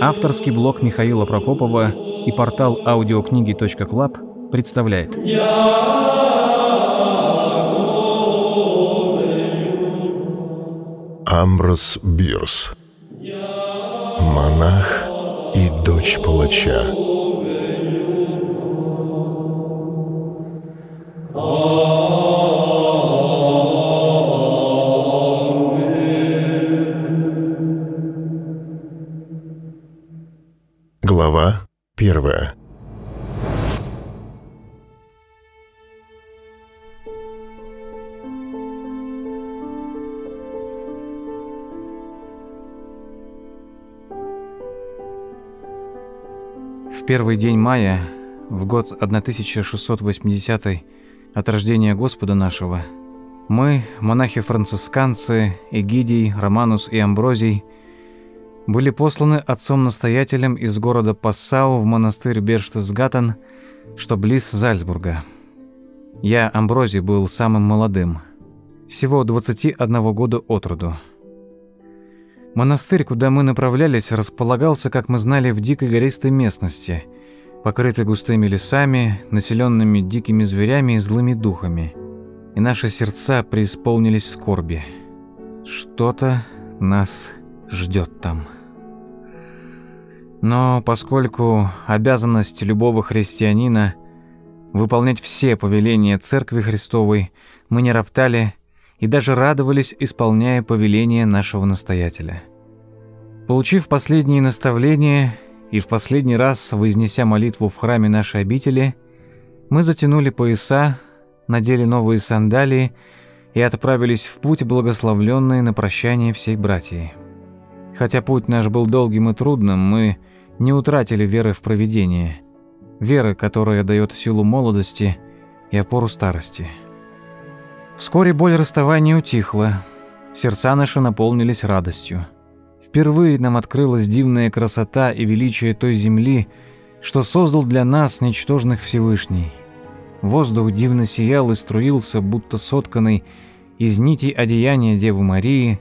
Авторский блог Михаила Прокопова и портал аудиокниги.клаб представляет. Амброс Бирс Монах и дочь палача первая В первый день мая, в год 1680 от рождения Господа нашего, мы, монахи-францисканцы, Эгидий, Романус и Амброзий, были посланы отцом-настоятелем из города Пассау в монастырь Берштесгаттен, что близ Зальцбурга. Я, Амброзий, был самым молодым, всего 21 года от роду. Монастырь, куда мы направлялись, располагался, как мы знали, в дикой гористой местности, покрытой густыми лесами, населенными дикими зверями и злыми духами. И наши сердца преисполнились скорби. Что-то нас ждет там. Но поскольку обязанность любого христианина выполнять все повеления Церкви Христовой, мы не роптали и даже радовались, исполняя повеления нашего настоятеля. Получив последние наставления и в последний раз вознеся молитву в храме нашей обители, мы затянули пояса, надели новые сандалии и отправились в путь, благословленные на прощание всей братьей. Хотя путь наш был долгим и трудным, мы не утратили веры в провидение, веры, которая дает силу молодости и опору старости. Вскоре боль расставания утихла, сердца наши наполнились радостью. Впервые нам открылась дивная красота и величие той земли, что создал для нас ничтожных Всевышний. Воздух дивно сиял и струился, будто сотканный из нитей одеяния Девы Марии.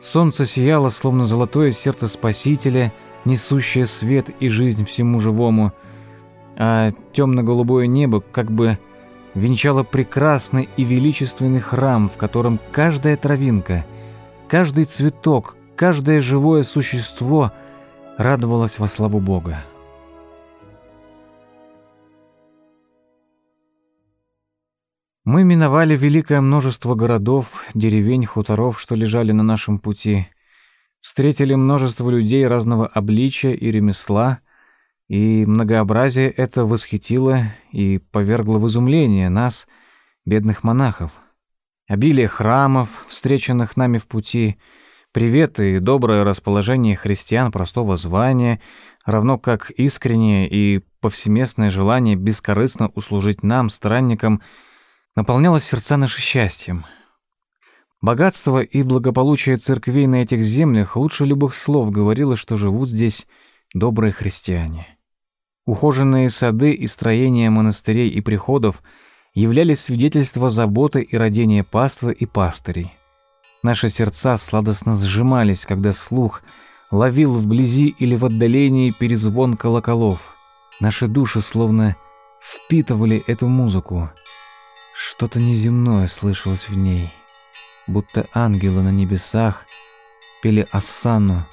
Солнце сияло, словно золотое сердце Спасителя, несущее свет и жизнь всему живому, а темно-голубое небо как бы венчало прекрасный и величественный храм, в котором каждая травинка, каждый цветок, каждое живое существо радовалось во славу Бога. Мы миновали великое множество городов, деревень, хуторов, что лежали на нашем пути, встретили множество людей разного обличия и ремесла — и многообразие это восхитило и повергло в изумление нас, бедных монахов. Обилие храмов, встреченных нами в пути, привет и доброе расположение христиан простого звания, равно как искреннее и повсеместное желание бескорыстно услужить нам, странникам, наполняло сердца наши счастьем. Богатство и благополучие церквей на этих землях лучше любых слов говорило, что живут здесь добрые христиане. Ухоженные сады и строения монастырей и приходов являлись свидетельством заботы и родения паствы и пастырей. Наши сердца сладостно сжимались, когда слух ловил вблизи или в отдалении перезвон колоколов. Наши души словно впитывали эту музыку. Что-то неземное слышалось в ней, будто ангелы на небесах пели Ассану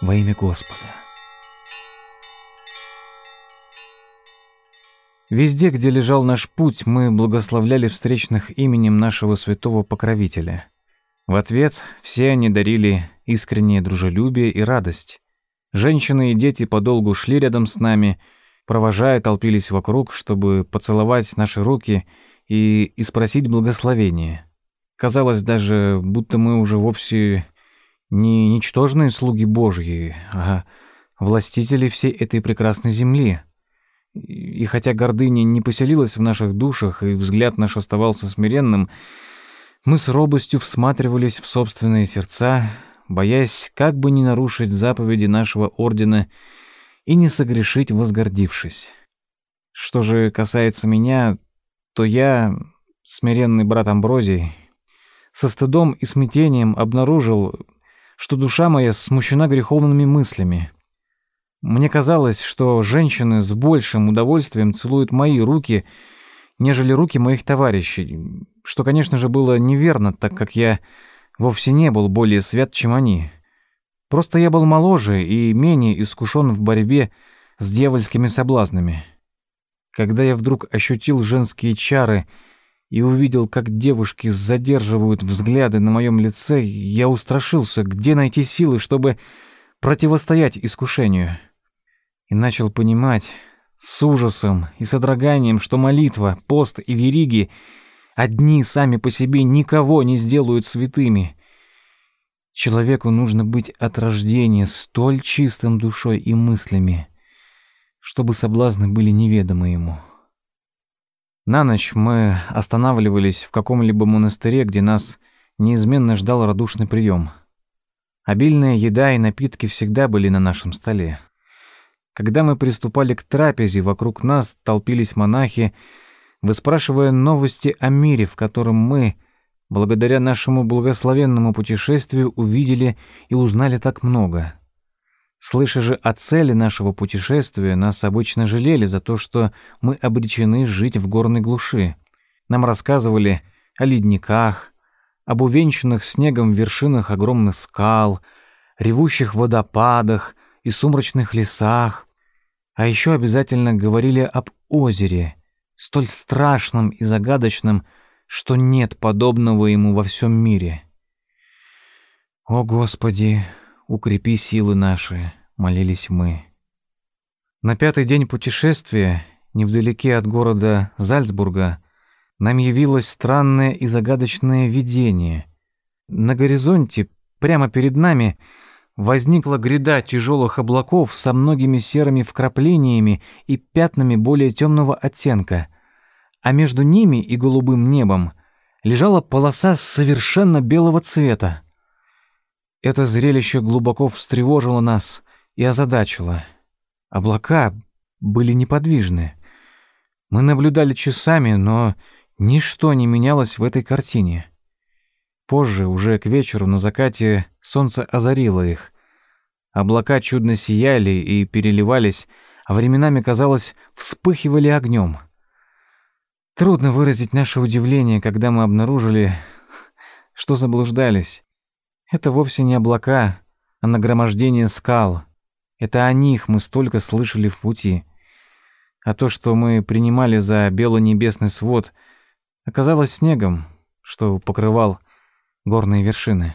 во имя Господа. Везде, где лежал наш путь, мы благословляли встречных именем нашего святого покровителя. В ответ все они дарили искреннее дружелюбие и радость. Женщины и дети подолгу шли рядом с нами, провожая, толпились вокруг, чтобы поцеловать наши руки и, и спросить благословения. Казалось даже, будто мы уже вовсе не ничтожные слуги Божьи, а властители всей этой прекрасной земли — и хотя гордыня не поселилась в наших душах, и взгляд наш оставался смиренным, мы с робостью всматривались в собственные сердца, боясь как бы не нарушить заповеди нашего ордена и не согрешить, возгордившись. Что же касается меня, то я, смиренный брат Амброзий, со стыдом и смятением обнаружил, что душа моя смущена греховными мыслями. Мне казалось, что женщины с большим удовольствием целуют мои руки, нежели руки моих товарищей, что, конечно же, было неверно, так как я вовсе не был более свят, чем они. Просто я был моложе и менее искушен в борьбе с дьявольскими соблазнами. Когда я вдруг ощутил женские чары и увидел, как девушки задерживают взгляды на моем лице, я устрашился, где найти силы, чтобы противостоять искушению. И начал понимать с ужасом и содроганием, что молитва, пост и вериги одни сами по себе никого не сделают святыми. Человеку нужно быть от рождения столь чистым душой и мыслями, чтобы соблазны были неведомы ему. На ночь мы останавливались в каком-либо монастыре, где нас неизменно ждал радушный прием. Обильная еда и напитки всегда были на нашем столе. Когда мы приступали к трапезе, вокруг нас толпились монахи, выспрашивая новости о мире, в котором мы, благодаря нашему благословенному путешествию, увидели и узнали так много. Слыша же о цели нашего путешествия, нас обычно жалели за то, что мы обречены жить в горной глуши. Нам рассказывали о ледниках, об увенчанных снегом вершинах огромных скал, ревущих водопадах и сумрачных лесах, а еще обязательно говорили об озере, столь страшном и загадочном, что нет подобного ему во всем мире. О, Господи, укрепи силы наши, молились мы. На пятый день путешествия, невдалеке от города Зальцбурга, нам явилось странное и загадочное видение. На горизонте, прямо перед нами, возникла гряда тяжелых облаков со многими серыми вкраплениями и пятнами более темного оттенка, а между ними и голубым небом лежала полоса совершенно белого цвета. Это зрелище глубоко встревожило нас и озадачило. Облака были неподвижны. Мы наблюдали часами, но ничто не менялось в этой картине. Позже, уже к вечеру на закате, солнце озарило их. Облака чудно сияли и переливались, а временами, казалось, вспыхивали огнем. Трудно выразить наше удивление, когда мы обнаружили, что заблуждались. Это вовсе не облака, а нагромождение скал. Это о них мы столько слышали в пути. А то, что мы принимали за бело-небесный свод, оказалось снегом, что покрывал горные вершины.